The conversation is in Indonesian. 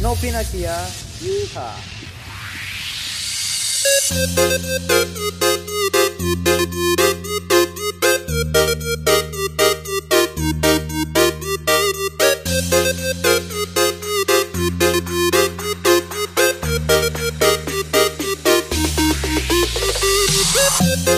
No Pinakia Yeeha We'll.